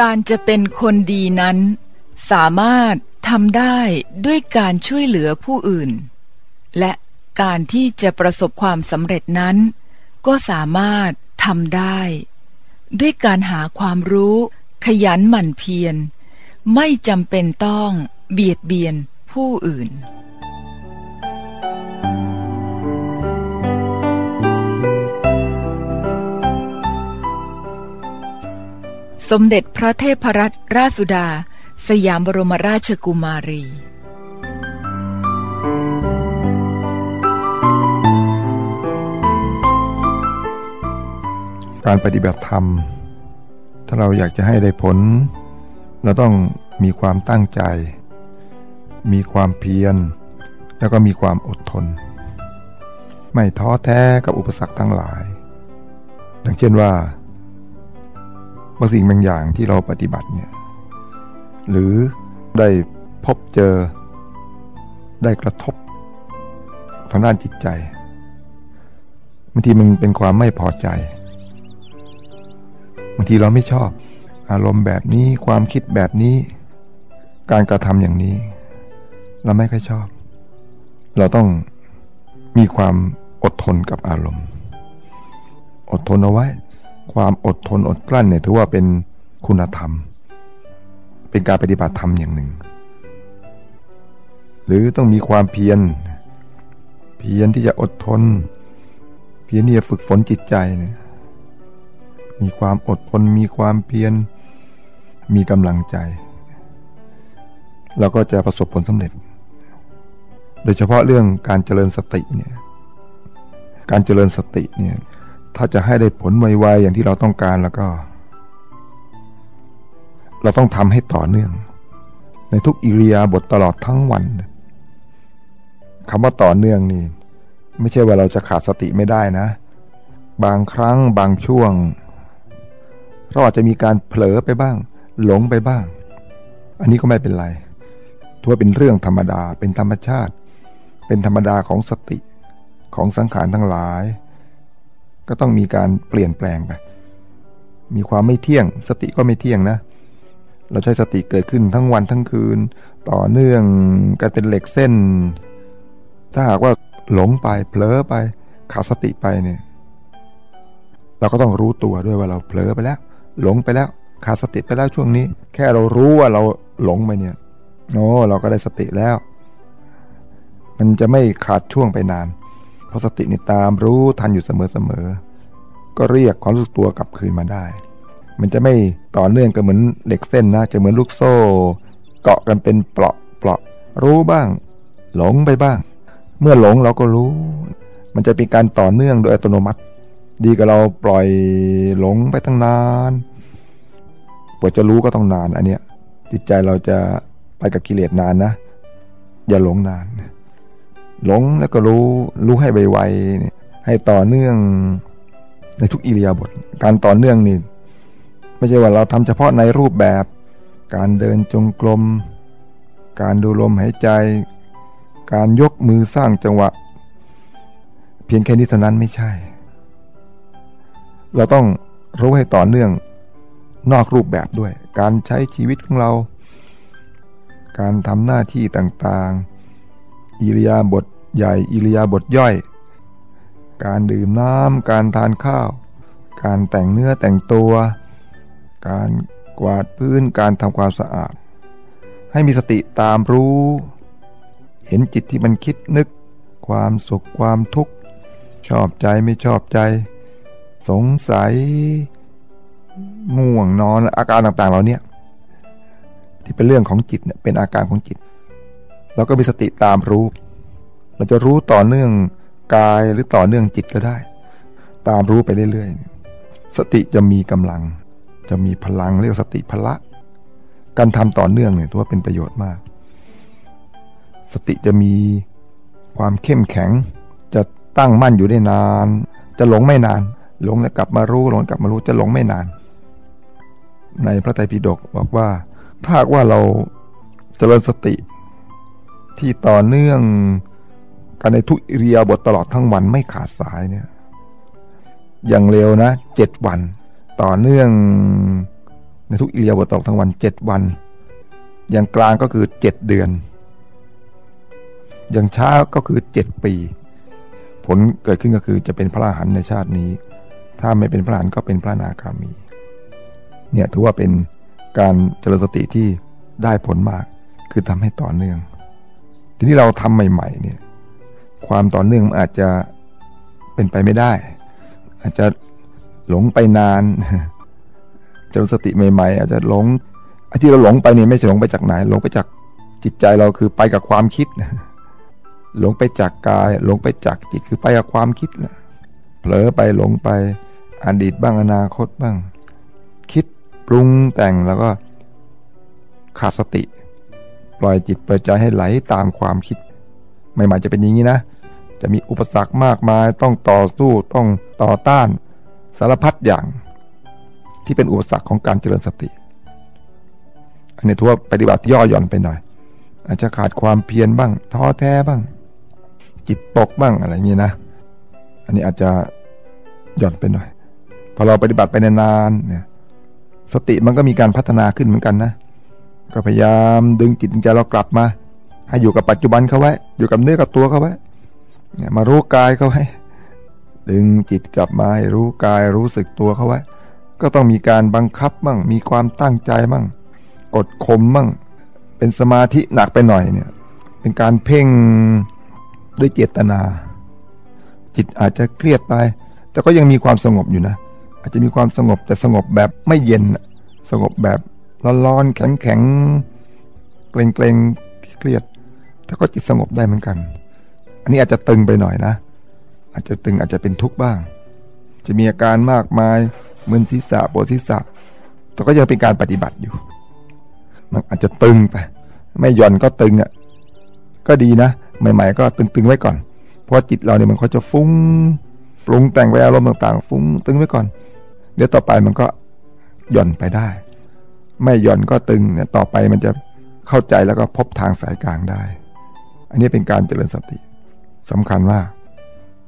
การจะเป็นคนดีนั้น สามารถทำได้ด้วยการช่วยเหลือผู้อื่น และการที่จะประสบความสำเร็จนั้น ก็สามารถทำได้ ด้วยการหาความรู้ ขยันหมั่นเพียร ไม่จำเป็นต้องเบียดเบียนผู้อื่น สมเด็จพระเทพรัตนราชสุดา สยามบรมราชกุมารี การปฏิบัติธรรม ถ้าเราอยากจะให้ได้ผล เราต้องมีความตั้งใจ มีความเพียร แล้วก็มีความอดทน ไม่ท้อแท้กับอุปสรรคทั้งหลาย ดังเช่นว่า บางสิ่งบางอย่างที่เราปฏิบัติเนี่ยหรือได้พบเจอได้กระทบทางด้านจิตใจบางทีมันเป็นความไม่พอใจบางทีเราไม่ชอบ อารมณ์แบบนี้ความคิดแบบนี้ การกระทำอย่างนี้ เราไม่ค่อยชอบ เราต้องมีความอดทนกับอารมณ์ อดทนเอาไว้ ความอดทนอดกลั้นเนี่ยถือว่าเป็นคุณธรรม เป็นการปฏิบัติธรรมอย่างหนึ่ง หรือต้องมีความเพียร เพียรที่จะอดทน เพียรที่จะฝึกฝนจิตใจเนี่ยมีความอดทนมีความเพียรมีกำลังใจ เราก็จะประสบผลสำเร็จ โดยเฉพาะเรื่องการเจริญสติเนี่ยการเจริญสติเนี่ย ถ้าจะให้ได้ผลไวๆอย่างที่เราต้องการแล้วก็ เราต้องทำให้ต่อเนื่อง ในทุกอิริยาบถตลอดทั้งวันคำว่าต่อเนื่องนี่ ไม่ใช่ว่าเราจะขาดสติไม่ได้นะ บางครั้งบางช่วง เราอาจจะมีการเผลอไปบ้าง หลงไปบ้าง อันนี้ก็ไม่เป็นไรถือว่าเป็นเรื่องธรรมดาเป็นธรรมชาติ เป็นธรรมดาของสติของสังขารทั้งหลาย ก็ต้องมีการเปลี่ยนแปลงไป มีความไม่เที่ยง สติก็ไม่เที่ยงนะ เราใช้สติเกิดขึ้นทั้งวันทั้งคืน ต่อเนื่องกันเป็นเหล็กเส้น ถ้าหากว่าหลงไปเผลอไปขาดสติไปเนี่ยเราก็ต้องรู้ตัวด้วยว่าเราเผลอไปแล้ว หลงไปแล้วขาดสติไปแล้วช่วงนี้ แค่เรารู้ว่าเราหลงไปเนี่ยโอ้เราก็ได้สติแล้ว มันจะไม่ขาดช่วงไปนาน เพราะสตินี่ตามรู้ทันอยู่เสมอๆก็เรียกความรู้สึกตัวกลับคืนมาได้ มันจะไม่ต่อเนื่องกันเหมือนเหล็กเส้นนะจะเหมือนลูกโซ่ เกาะกันเป็นเปราะเปราะรู้บ้าง หลงไปบ้าง เมื่อหลงเราก็รู้ มันจะเป็นการต่อเนื่องโดยอัตโนมัติ ดีกับเราปล่อยหลงไปตั้งนานกว่าจะรู้ก็ต้องนานอันเนี้ยจิตใจเราจะไปกับกิเลสนานนะ อย่าหลงนาน หลงแล้วก็รู้รู้ให้ไวๆให้ต่อเนื่องในทุกอิริยาบถการต่อเนื่องนี่ไม่ใช่ว่าเราทำเฉพาะในรูปแบบ การเดินจงกรมการดูลมหายใจ การยกมือสร้างจังหวะ เพียงแค่นี้เท่านั้นไม่ใช่ เราต้องรู้ให้ต่อเนื่องนอกรูปแบบด้วย การใช้ชีวิตของเรา การทำหน้าที่ต่างๆ อิริยาบถ ใหญ่อิริยาบถย่อย การดื่มน้ำการทานข้าว การแต่งเนื้อแต่งตัว การกวาดพื้นการทำความสะอาด ให้มีสติตามรู้ เห็นจิตที่มันคิดนึก ความสุขความทุกข์ ชอบใจไม่ชอบใจ สงสัยง่วงนอนอาการต่างๆเราเนี่ยที่เป็นเรื่องของจิตเนี่ยเป็นอาการของจิต เราก็มีสติตามรู้ เราจะรู้ต่อเนื่องกายหรือต่อเนื่องจิตก็ได้ ตามรู้ไปเรื่อยๆ สติจะมีกำลัง จะมีพลังเรียกสติพละ การทำต่อเนื่องเนี่ยถือว่าเป็นประโยชน์มาก สติจะมีความเข้มแข็ง จะตั้งมั่นอยู่ได้นาน จะหลงไม่นาน หลงแล้วกลับมารู้หลงกลับมารู้จะหลงไม่นาน ในพระไตรปิฎกบอกว่า ถ้าว่าเราเจริญสติที่ต่อเนื่อง กันในทุกอิริยาบถตลอดทั้งวันไม่ขาดสายเนี่ยอย่างเร็วนะเจ็ดวัน ต่อเนื่องในทุกอิเลียบทตลอดทั้งวันเจ็ดวัน อย่างกลางก็คือเจ็ดเดือน อย่างช้าก็คือเจ็ดปี ผลเกิดขึ้นก็คือจะเป็นพระอรหันต์ในชาตินี้ ถ้าไม่เป็นพระอรหันต์ก็เป็นพระนาคามี เนี่ยถือว่าเป็นการเจริญสติที่ได้ผลมาก คือทำให้ต่อเนื่อง ทีนี้เราทำใหม่ ๆ เนี่ย ความต่อเนื่องอาจจะเป็นไปไม่ได้ อาจจะหลงไปนานเจริญสติใหม่ ๆ อาจจะหลงไอ้ที่เราหลงไปนี่ไม่ใช่หลงไปจากไหน หลงไปจากจิตใจเราคือไปกับความคิด หลงไปจากกาย หลงไปจากจิตคือไปกับความคิดนะเผลอไปหลงไปอดีตบ้างอนาคตบ้าง คิดปรุงแต่งแล้วก็ขาดสติ ปล่อยจิตปล่อยใจให้ไหลตามความคิด ใหม่ๆจะเป็นอย่างนี้นะ จะมีอุปสรรคมากมายต้องต่อสู้ต้องต่อต้านสารพัดอย่าง ที่เป็นอุปสรรคของการเจริญสติ อันนี้ถือว่าปฏิบัติย่อหย่อนไปหน่อย อาจจะขาดความเพียรบ้างท้อแท้บ้าง จิตตกบ้างอะไรอย่างนี้นะ อันนี้อาจจะหย่อนไปหน่อย พอเราปฏิบัติไปนานๆเนี่ยสติมันก็มีการพัฒนาขึ้นเหมือนกันนะ ก็พยายามดึงจิตใจเรากลับมา ให้อยู่กับปัจจุบันเขาไว้ อยู่กับเนื้อกับตัวเขาไว้มารู้กายเขาไว้ ดึงจิตกลับมาให้รู้กายรู้สึกตัวเขาไว้ ก็ต้องมีการบังคับบ้างมีความตั้งใจบ้างกดข่มบ้างเป็นสมาธิหนักไปหน่อยเนี่ย เป็นการเพ่งด้วยเจตนา จิตอาจจะเครียดไป แต่ก็ยังมีความสงบอยู่นะ อาจจะมีความสงบแต่สงบแบบไม่เย็น สงบแบบร้อนๆแข็งๆเกรงๆเครียด แต่ก็จิตสงบได้เหมือนกัน อันนี้อาจจะตึงไปหน่อยนะ อาจจะตึงอาจจะเป็นทุกข์บ้าง จะมีอาการมากมายมึนศีรษะปวดศีรษะแต่ก็ยังเป็นการปฏิบัติอยู่ มันอาจจะตึงไป ไม่หย่อนก็ตึงอะก็ดีนะ ใหม่ ๆ ก็ตึงๆไว้ก่อน เพราะจิตเราเนี่ยมันเขาจะฟุ้งปรุงแต่งไปอารมณ์ต่าง ๆ ฟุ้งตึงไว้ก่อน เดี๋ยวต่อไปมันก็หย่อนไปได้ ไม่หย่อนก็ตึงเนี่ยต่อไปมันจะเข้าใจแล้วก็พบทางสายกลางได้ อันนี้เป็นการเจริญสติสำคัญมาก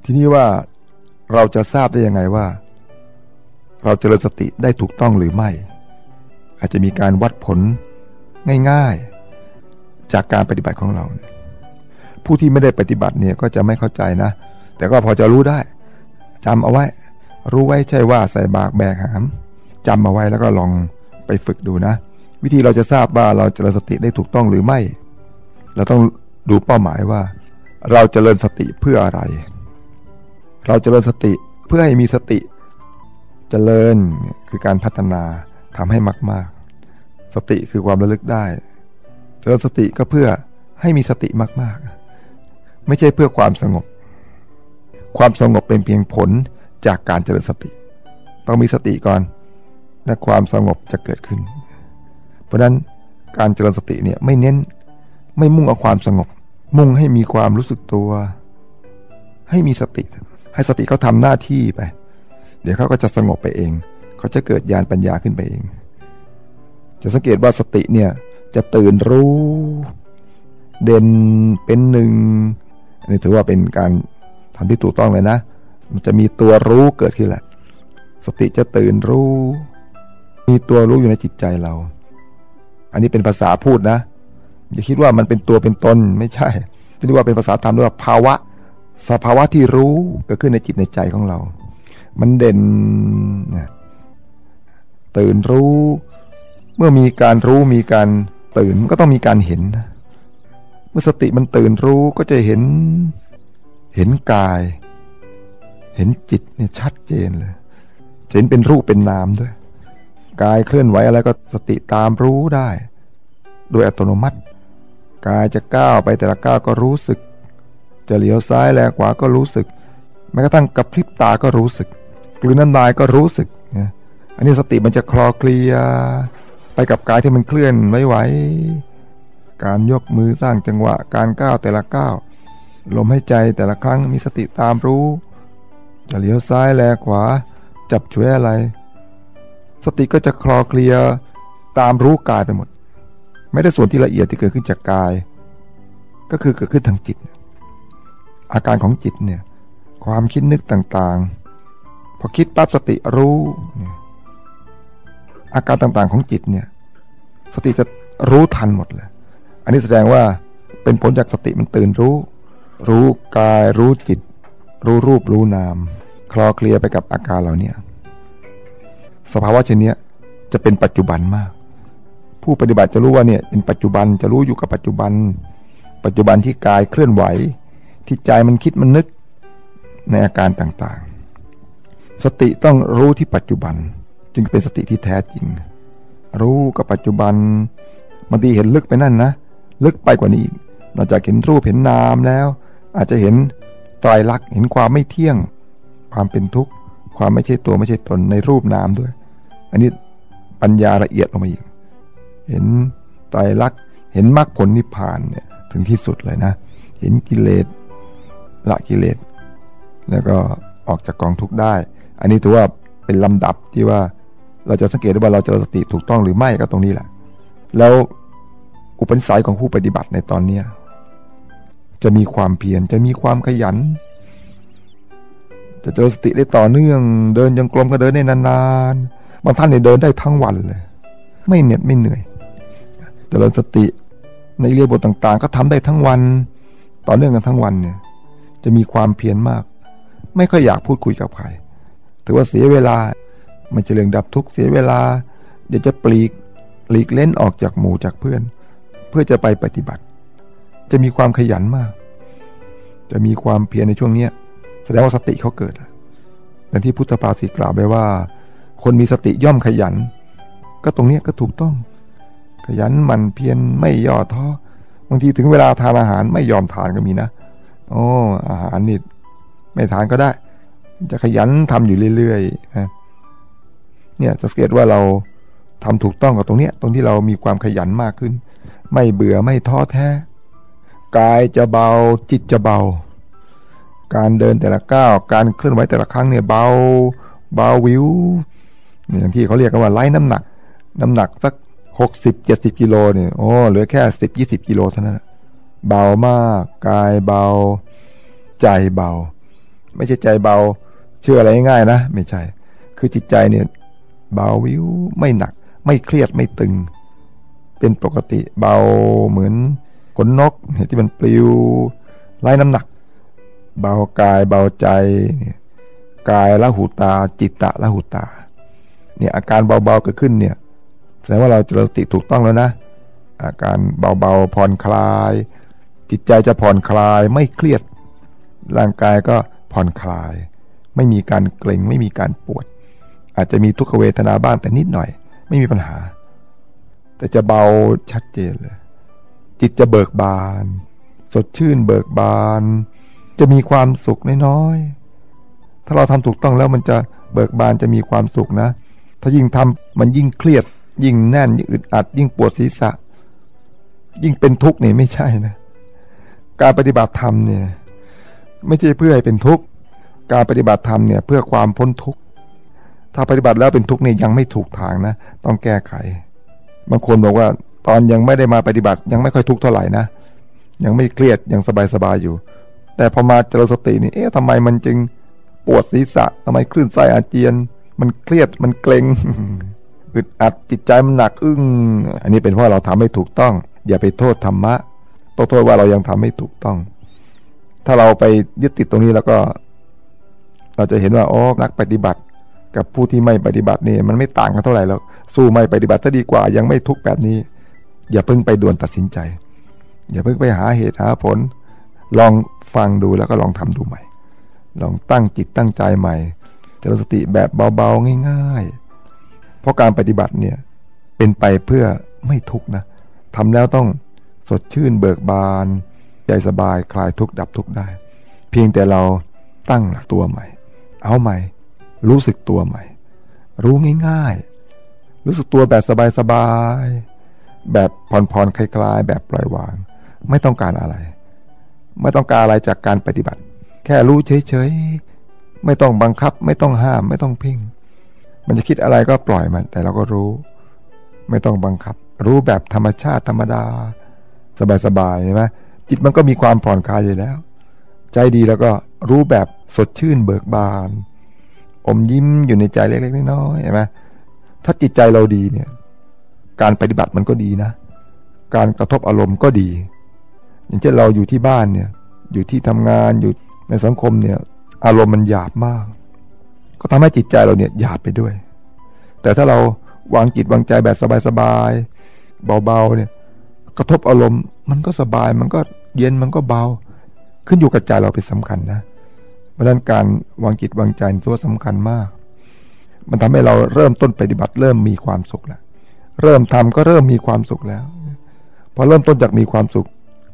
ทีนี้ว่าเราจะทราบได้ยังไงว่า เราเจริญสติได้ถูกต้องหรือไม่ อาจจะมีการวัดผลง่ายๆ จากการปฏิบัติของเรา ผู้ที่ไม่ได้ปฏิบัติเนี่ยก็จะไม่เข้าใจนะ แต่ก็พอจะรู้ได้จำเอาไว้ รู้ไว้ใช่ว่าใส่บากแบกหามจำเอาไว้แล้วก็ลองไปฝึกดูนะ วิธีเราจะทราบว่าเราเจริญสติได้ถูกต้องหรือไม่ เราต้อง ดูเป้าหมายว่า เราจเจริญสติเพื่ออะไร เราจเจริญสติเพื่อให้มีสติเจริญคือการพัฒนาทำให้มาก ๆ สติคือความระลึกได้เจริญสติก็เพื่อให้มีสติมาก ๆ ไม่ใช่เพื่อความสงบ ความสงบเป็นเพียงผลจากการเจริญสติ ต้องมีสติก่อนและความสงบจะเกิดขึ้น เพราะนั้นการเจริญสติเนี่ยไม่เน้น ไม่มุ่งเอาความสงบ มุ่งให้มีความรู้สึกตัว ให้มีสติ ให้สติเขาทำหน้าที่ไป เดี๋ยวเขาก็จะสงบไปเอง เขาจะเกิดญาณปัญญาขึ้นไปเอง จะสังเกตว่าสติเนี่ยจะตื่นรู้ เด่นเป็นหนึ่งอันนี้ถือว่าเป็นการทำที่ถูกต้องเลยนะ มันจะมีตัวรู้เกิดขึ้นแหละ สติจะตื่นรู้ มีตัวรู้อยู่ในจิตใจเรา อันนี้เป็นภาษาพูดนะ อย่าคิดว่ามันเป็นตัวเป็นตนไม่ใช่ที่เรียกว่าเป็นภาษาธรรมเรียกว่าภาวะ สภาวะที่รู้เกิดขึ้นในจิตในใจของเรา มันเด่นตื่นรู้ เมื่อมีการรู้มีการตื่นก็ต้องมีการเห็น เมื่อสติมันตื่นรู้ก็จะเห็น เห็นกาย เห็นจิตเนี่ยชัดเจนเลยเห็นเป็นรูปเป็นนามด้วย กายเคลื่อนไหวอะไรก็สติตามรู้ได้ โดยอัตโนมัติ กายจะก้าวไปแต่ละก้าวก็รู้สึก จะเลี้ยวซ้ายแลขวาก็รู้สึกแม้กระทั่งกระพริบตาก็รู้สึกกลืนน้ำลายก็รู้สึกนะอันนี้สติมันจะคลอเคลียไปกับกายที่มันเคลื่อนไหวๆการยกมือสร้างจังหวะการก้าวแต่ละก้าวลมหายใจแต่ละครั้งมีสติตามรู้ จะเลี้ยวซ้ายแลขวา จับช่วยอะไร สติก็จะคลอเคลียตามรู้กายไปหมด ไม่ได้ส่วนที่ละเอียดที่เกิดขึ้นจากกาย ก็คือเกิดขึ้นทางจิต อาการของจิตเนี่ยความคิดนึกต่างๆ พอคิดปั๊บสติรู้อาการต่างๆของจิตเนี่ยสติจะรู้ทันหมดเลย อันนี้แสดงว่าเป็นผลจากสติมันตื่นรู้ รู้กายรู้จิต รู้รูปรู้นาม คลอเคลียไปกับอาการเหล่านี้สภาวะเช่นนี้จะเป็นปัจจุบันมาก ผู้ปฏิบัติจะรู้ว่าเนี่ยเป็นปัจจุบันจะรู้อยู่กับปัจจุบัน ปัจจุบันที่กายเคลื่อนไหว ที่ใจมันคิดมันนึกในอาการต่างๆ สติต้องรู้ที่ปัจจุบัน จึงเป็นสติที่แท้จริง รู้กับปัจจุบันบางทีเห็นลึกไปนั่นนะ ลึกไปกว่านี้อีกนอกจากเห็นรูปเห็นนามแล้ว อาจจะเห็นตรายลักษณ์เห็นความไม่เที่ยง ความเป็นทุกข์ ความไม่ใช่ตัวไม่ใช่ตนในรูปนามด้วย อันนี้ปัญญาละเอียดลงมาอีก เห็นไตรลักษณ์เห็นมรรคผลนิพพานเนี่ยถึงที่สุดเลยนะ เห็นกิเลสละกิเลสแล้วก็ออกจากกองทุกข์ได้ อันนี้ถือว่าเป็นลำดับที่ว่าเราจะสังเกตได้ว่าเราจะสติถูกต้องหรือไม่ก็ตรงนี้แหละ แล้วอุปนิสัยของผู้ปฏิบัติในตอนเนี้จะมีความเพียรจะมีความขยัน จะเจริญสติได้ต่อเนื่อง เดินยังกลมก็เดินได้นานๆบางท่านเนี่ยเดินได้ทั้งวันเลย ไม่เหน็ดไม่เหนื่อย จเริญสติในเรียบทต่างๆ ก็ทำได้ทั้งวัน ต่อเนื่องกันทั้งวันเนี่ย จะมีความเพียรมาก ไม่ค่อยอยากพูดคุยกับใคร ถือว่าเสียเวลาไม่ใช่เรื่องดับทุกเสียเวลา เดี๋ยวจะปลีกหลีกเล่นออกจากหมู่จากเพื่อน เพื่อจะไปปฏิบัติ จะมีความขยันมาก จะมีความเพียรในช่วงเนี้ยแสดงว่าสติเขาเกิดดังที่พุทธภาษิตกล่าวไว้ว่า คนมีสติย่อมขยัน ก็ตรงเนี้ยก็ถูกต้อง ขยันมันเพียรไม่ย่อท้อบางทีถึงเวลาทานอาหารไม่ยอมทานก็มีนะโอ้อาหารนี่ไม่ทานก็ได้ จะขยันทำอยู่เรื่อยๆนะเนี่ยจะสังเกตว่าเราทำถูกต้องกับตรงเนี้ยตรงที่เรามีความขยันมากขึ้น ไม่เบื่อไม่ท้อแท้ กายจะเบาจิตจะเบา การเดินแต่ละก้าวการเคลื่อนไหวแต่ละครั้งเนี่ยเบาเบาวิวอย่างที่เขาเรียกกันว่าไล่น้ำหนัก น้ำหนักสัก หกสิบเจ็ดสิบกิโลเนี่ยโอ้เหลือแค่สิบยี่สิบกิโลเท่านั้นเบามากกายเบา ใจเบา ไม่ใช่ใจเบา เชื่ออะไรง่ายๆนะ ไม่ใช่ คือจิตใจเนี่ยเบาวิวไม่หนัก ไม่เครียดไม่ตึง เป็นปกติเบาเหมือนขนนกที่มันปลิวไล่น้ำหนัก เบากายเบาใจกายละหูตาจิตตะละหูตาเนี่ยอาการเบาๆเกิดขึ้นเนี่ย แสดงว่าเราเจริญสติถูกต้องแล้วนะ อาการเบาๆผ่อนคลาย จิตใจจะผ่อนคลายไม่เครียด ร่างกายก็ผ่อนคลาย ไม่มีการเกร็งไม่มีการปวด อาจจะมีทุกขเวทนาบ้างแต่นิดหน่อย ไม่มีปัญหา แต่จะเบาชัดเจนเลย จิตจะเบิกบาน สดชื่นเบิกบาน จะมีความสุขน้อยๆถ้าเราทำถูกต้องแล้วมันจะเบิกบานจะมีความสุขนะ ถ้ายิ่งทำมันยิ่งเครียด ยิ่งแน่นยิ่งอึดอัด ยิ่งปวดศีรษะ ยิ่งเป็นทุกข์เนี่ยไม่ใช่นะ การปฏิบัติธรรมเนี่ยไม่ใช่เพื่อให้เป็นทุกข์การปฏิบัติธรรมเนี่ยเพื่อความพ้นทุกข์ถ้าปฏิบัติแล้วเป็นทุกข์นี่ยังไม่ถูกทางนะ ต้องแก้ไขบางคนบอกว่าตอนยังไม่ได้มาปฏิบัติยังไม่ค่อยทุกข์เท่าไหร่นะยังไม่เครียดยังสบายๆอยู่ แต่พอมาเจริญสตินี่เอ๊ะทำไมมันจึงปวดศีรษะทำไมคลื่นไส้อาเจียน มันเครียดมันเกร็ง อึดอัดจิตใจมันหนักอึ้ง อันนี้เป็นเพราะเราทำไม่ถูกต้อง อย่าไปโทษธรรมะต้องโทษว่าเรายังทำไม่ถูกต้อง ถ้าเราไปยึดติดตรงนี้แล้วก็ เราจะเห็นว่าอ๋อนักปฏิบัติ กับผู้ที่ไม่ปฏิบัตินี่มันไม่ต่างกันเท่าไหร่แล้วสู้ไม่ปฏิบัติซะดีกว่า ยังไม่ทุกแบบนี้ อย่าเพิ่งไปด่วนตัดสินใจ อย่าเพิ่งไปหาเหตุหาผล ลองฟังดูแล้วก็ลองทำดูใหม่ ลองตั้งจิตตั้งใจใหม่จริญสติแบบเบาๆง่าย ๆ เพราะการปฏิบัติเนี่ยเป็นไปเพื่อไม่ทุกนะทำแล้วต้องสดชื่นเบิกบาน ใจสบายคลายทุกข์ดับทุกข์ได้ เพียงแต่เราตั้งหลักตัวใหม่ เอาใหม่ รู้สึกตัวใหม่ รู้ง่ายๆ รู้สึกตัวแบบสบายๆ แบบผ่อนๆคลายๆ แบบปล่อยวาง ไม่ต้องการอะไร ไม่ต้องการอะไรจากการปฏิบัติ แค่รู้เฉยๆ ไม่ต้องบังคับ ไม่ต้องห้าม ไม่ต้องเพ่ง มันจะคิดอะไรก็ปล่อยมัน แต่เราก็รู้ ไม่ต้องบังคับ รู้แบบธรรมชาติธรรมดา สบายๆใช่ไหมจิตมันก็มีความผ่อนคลายอยู่แล้ว ใจดีแล้วก็รู้แบบสดชื่นเบิกบาน อมยิ้มอยู่ในใจเล็กๆน้อยๆเห็นไหมถ้าจิตใจเราดีเนี่ย การปฏิบัติมันก็ดีนะ การกระทบอารมณ์ก็ดี อย่างเช่นเราอยู่ที่บ้านเนี่ย อยู่ที่ทำงานอยู่ในสังคมเนี่ย อารมณ์มันหยาบมาก ก็ทำให้จิตใจเราเนี่ยหยาบไปด้วย แต่ถ้าเราวางจิตวางใจแบบสบายๆเบาๆเนี่ยกระทบอารมณ์มันก็สบายมันก็เย็นมันก็เบา ขึ้นอยู่กับใจเราเป็นสำคัญนะเพราะนั้นการวางจิตวางใจตัวสำคัญมาก มันทำให้เราเริ่มต้นปฏิบัติเริ่มมีความสุขแล้วเริ่มทำก็เริ่มมีความสุขแล้ว พอเริ่มต้นจากมีความสุข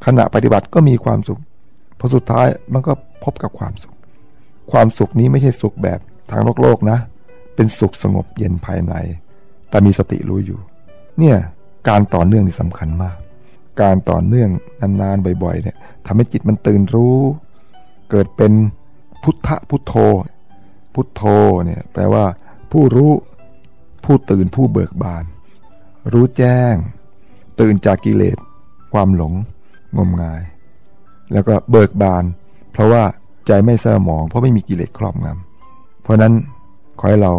ขณะปฏิบัติก็มีความสุขพอสุดท้ายมันก็พบกับความสุข ความสุขนี้ไม่ใช่สุขแบบ ทางโลกโลกนะ เป็นสุขสงบเย็นภายใน แต่มีสติรู้อยู่ เนี่ยการต่อเนื่องนี่สำคัญมาก การต่อเนื่องนานๆบ่อยๆเนี่ยทำให้จิตมันตื่นรู้ เกิดเป็นพุทธพุทโธ พุทโธเนี่ยแปลว่า ผู้รู้ผู้ตื่นผู้เบิกบาน รู้แจ้ง ตื่นจากกิเลส ความหลงงมงาย แล้วก็เบิกบาน เพราะว่าใจไม่เศร้าหมอง เพราะไม่มีกิเลสครอบงำ ราะนั้นขอให้เรา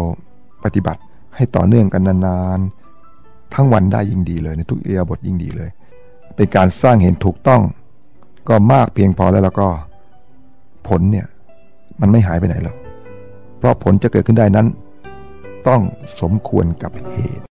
ปฏิบัติให้ต่อเนื่องกันนานๆ ทั้งวันได้ยิ่งดีเลย ในทุกเอียบทยิ่งดีเลย เป็นการสร้างเห็นถูกต้อง ก็มากเพียงพอแล้วแล้วก็ผลเนี่ยมันไม่หายไปไหนหรอกเพราะผลจะเกิดขึ้นได้นั้น ต้องสมควรกับเหตุ